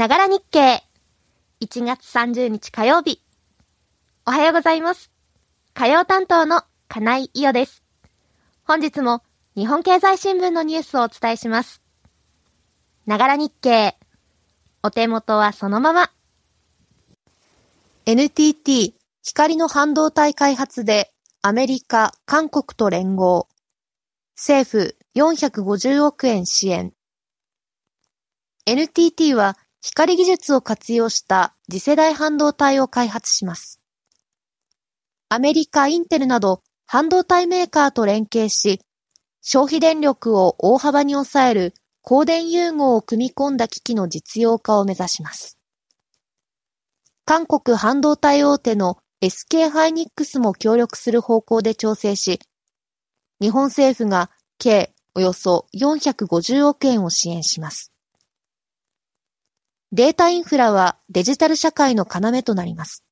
ながら日経。1月30日火曜日。おはようございます。火曜担当の金井伊代です。本日も日本経済新聞のニュースをお伝えします。ながら日経。お手元はそのまま。NTT 光の半導体開発でアメリカ、韓国と連合。政府450億円支援。NTT は光技術を活用した次世代半導体を開発します。アメリカ、インテルなど半導体メーカーと連携し、消費電力を大幅に抑える光電融合を組み込んだ機器の実用化を目指します。韓国半導体大手の SK ハイニックスも協力する方向で調整し、日本政府が計およそ450億円を支援します。データインフラはデジタル社会の要となります。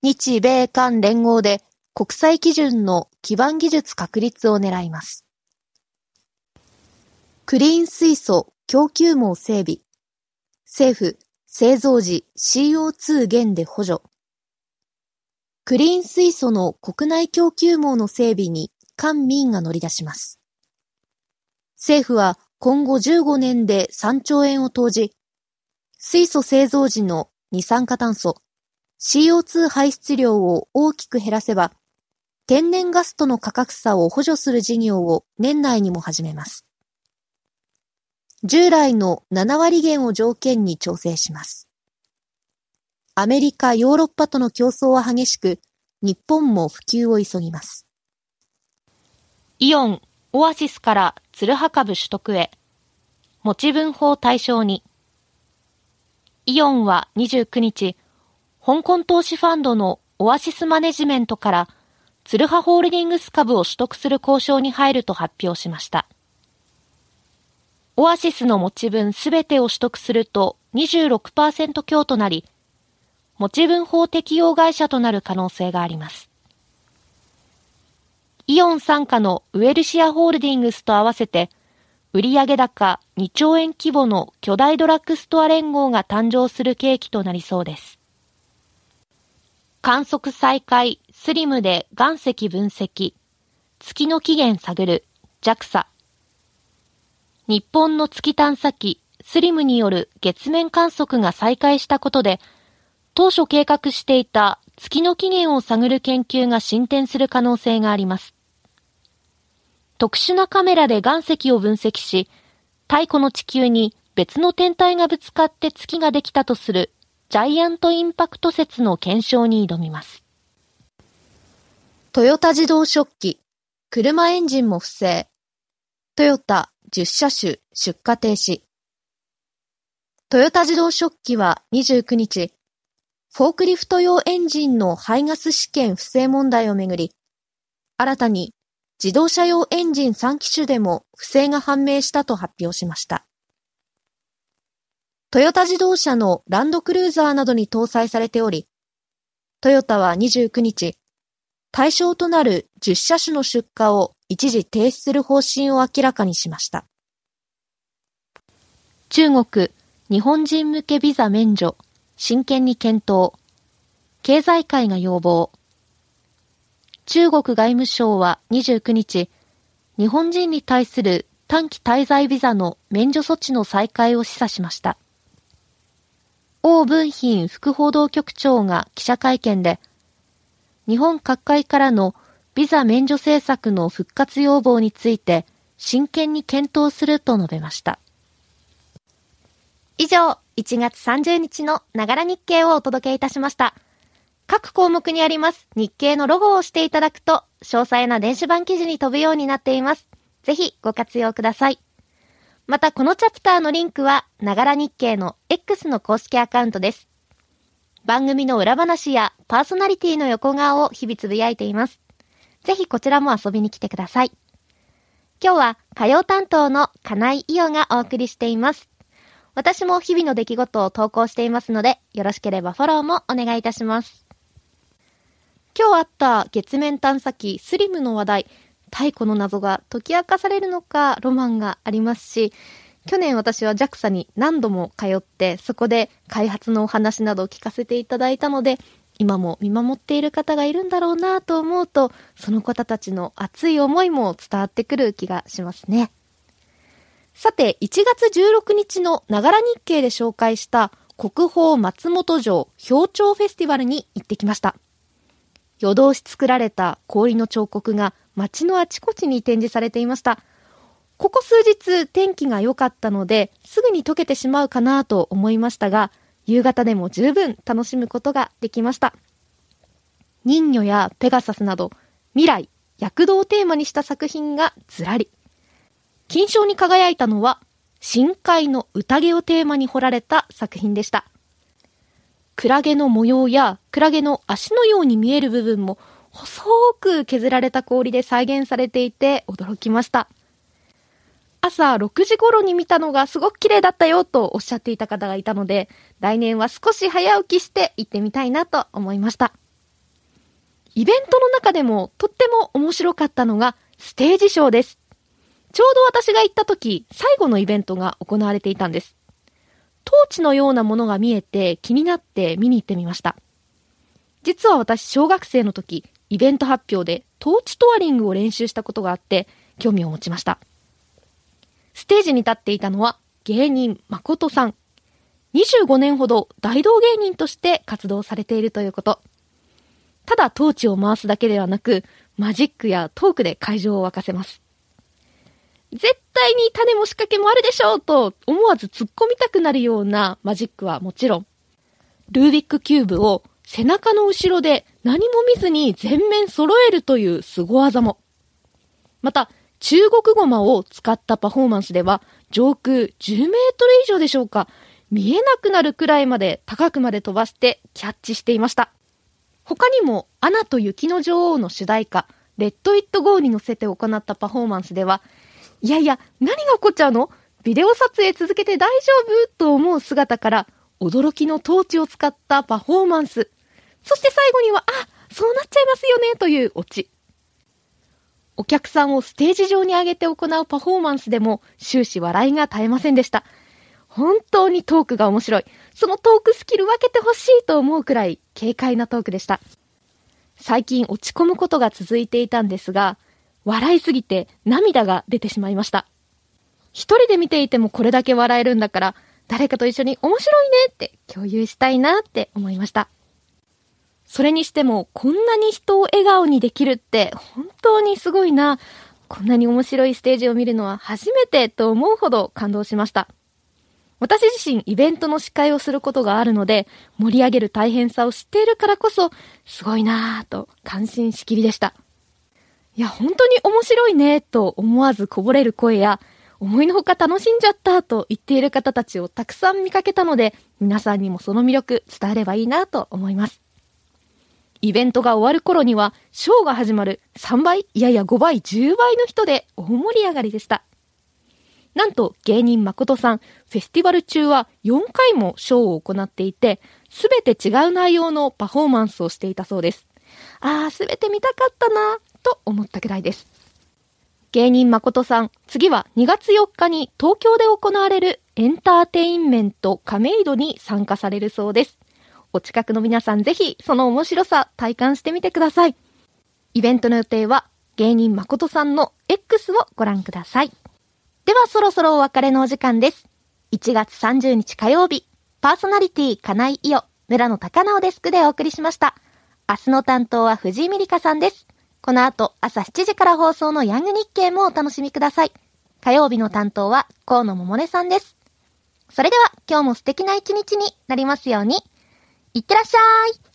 日米韓連合で国際基準の基盤技術確立を狙います。クリーン水素供給網整備。政府製造時 CO2 減で補助。クリーン水素の国内供給網の整備に官民が乗り出します。政府は今後15年で3兆円を投じ、水素製造時の二酸化炭素、CO2 排出量を大きく減らせば、天然ガスとの価格差を補助する事業を年内にも始めます。従来の7割減を条件に調整します。アメリカ、ヨーロッパとの競争は激しく、日本も普及を急ぎます。イオン、オアシスからツルハ株取得へ。持ち分法対象に。イオンは29日、香港投資ファンドのオアシスマネジメントからツルハホールディングス株を取得する交渉に入ると発表しました。オアシスの持ち分すべてを取得すると26%強となり、持ち分法適用会社となる可能性があります。イオン傘下のウェルシアホールディングスと合わせて、売上高2兆円規模の巨大ドラッグストア連合が誕生する契機となりそうです。観測再開、スリムで岩石分析、月の起源探る、JAXA。日本の月探査機、スリムによる月面観測が再開したことで、当初計画していた月の起源を探る研究が進展する可能性があります。特殊なカメラで岩石を分析し、太古の地球に別の天体がぶつかって月ができたとするジャイアントインパクト説の検証に挑みます。トヨタ自動食器、車エンジンも不正。トヨタ10車種出荷停止。トヨタ自動食器は29日、フォークリフト用エンジンの排ガス試験不正問題をめぐり、新たに自動車用エンジン3機種でも不正が判明したと発表しました。トヨタ自動車のランドクルーザーなどに搭載されており、トヨタは29日、対象となる10車種の出荷を一時停止する方針を明らかにしました。中国、日本人向けビザ免除、真剣に検討。経済界が要望。中国外務省は29日、日本人に対する短期滞在ビザの免除措置の再開を示唆しました。王文賓副報道局長が記者会見で、日本各界からのビザ免除政策の復活要望について真剣に検討すると述べました。以上、1月30日のながら日経をお届けいたしました。各項目にあります日経のロゴを押していただくと、詳細な電子版記事に飛ぶようになっています。ぜひご活用ください。また、このチャプターのリンクは、ながら日経の X の公式アカウントです。番組の裏話やパーソナリティの横顔を日々つぶやいています。ぜひこちらも遊びに来てください。今日は火曜担当の金井伊代がお送りしています。私も日々の出来事を投稿していますので、よろしければフォローもお願いいたします。今日あった月面探査機スリムの話題、太古の謎が解き明かされるのかロマンがありますし、去年私は JAXA に何度も通って、そこで開発のお話などを聞かせていただいたので、今も見守っている方がいるんだろうなと思うと、その方たちの熱い思いも伝わってくる気がしますね。さて、1月16日のながら日経で紹介した国宝松本城氷彫フェスティバルに行ってきました。夜通し作られた氷の彫刻が街のあちこちに展示されていました。ここ数日天気が良かったので、すぐに溶けてしまうかなと思いましたが、夕方でも十分楽しむことができました。人魚やペガサスなど、未来、躍動をテーマにした作品がずらり。金賞に輝いたのは、深海の宴をテーマに彫られた作品でした。クラゲの模様やクラゲの足のように見える部分も細く削られた氷で再現されていて驚きました。朝6時頃に見たのがすごく綺麗だったよとおっしゃっていた方がいたので、来年は少し早起きして行ってみたいなと思いました。イベントの中でもとっても面白かったのがステージショーです。ちょうど私が行った時、最後のイベントが行われていたんです。トーチのようなものが見えて気になって見に行ってみました。実は私、小学生の時、イベント発表でトーチトワリングを練習したことがあって、興味を持ちました。ステージに立っていたのは芸人誠さん。25年ほど大道芸人として活動されているということ。ただトーチを回すだけではなく、マジックやトークで会場を沸かせます。絶対に種も仕掛けもあるでしょうと思わず突っ込みたくなるようなマジックはもちろん、ルービックキューブを背中の後ろで何も見ずに全面揃えるという凄技も。また、中国語マを使ったパフォーマンスでは、上空10メートル以上でしょうか、見えなくなるくらいまで高くまで飛ばしてキャッチしていました。他にも、アナと雪の女王の主題歌、レッド・イット・ゴーに乗せて行ったパフォーマンスでは、いやいや、何が起こっちゃうの？ビデオ撮影続けて大丈夫？と思う姿から、驚きのトーチを使ったパフォーマンス。そして最後には、あ、そうなっちゃいますよね、というオチ。お客さんをステージ上に上げて行うパフォーマンスでも終始笑いが絶えませんでした。本当にトークが面白い。そのトークスキル分けてほしいと思うくらい軽快なトークでした。最近落ち込むことが続いていたんですが、笑いすぎて涙が出てしまいました。一人で見ていてもこれだけ笑えるんだから、誰かと一緒に面白いねって共有したいなって思いました。それにしても、こんなに人を笑顔にできるって本当にすごいな。こんなに面白いステージを見るのは初めてと思うほど感動しました。私自身イベントの司会をすることがあるので、盛り上げる大変さを知っているからこそ、すごいなぁと感心しきりでした。いや、本当に面白いねと思わずこぼれる声や、思いのほか楽しんじゃったと言っている方たちをたくさん見かけたので、皆さんにもその魅力伝えればいいなと思います。イベントが終わる頃には、ショーが始まる3倍、いやいや5倍、10倍の人で大盛り上がりでした。なんと芸人誠さん、フェスティバル中は4回もショーを行っていて、すべて違う内容のパフォーマンスをしていたそうです。あー、すべて見たかったなと思ったくらいです。芸人誠さん、次は2月4日に東京で行われるエンターテインメント亀戸に参加されるそうです。お近くの皆さんぜひその面白さ体感してみてください。イベントの予定は芸人誠さんの X をご覧ください。ではそろそろお別れのお時間です。1月30日火曜日、パーソナリティ金井伊代、村野高直デスクでお送りしました。明日の担当は藤井美里香さんです。この後朝7時から放送のヤング日経もお楽しみください。火曜日の担当は河野桃音さんです。それでは今日も素敵な一日になりますように。いってらっしゃい